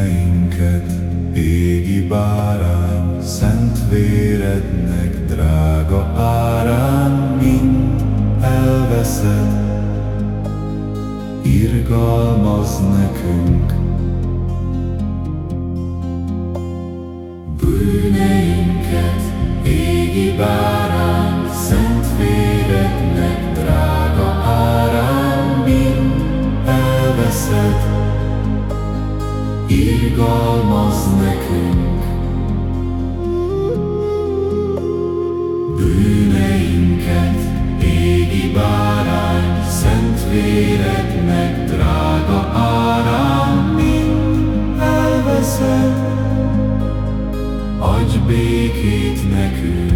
bűneinket, égi bárán, szent vérednek drága árán, mind elveszed, irgalmaz nekünk. Bűneinket, égi bárán, szent vérednek drága árán, mind elveszed, irgalmaz nekünk. Bűneinket, égi bárány, szent vérednek drága árán, mind elveszed, adj békét nekünk.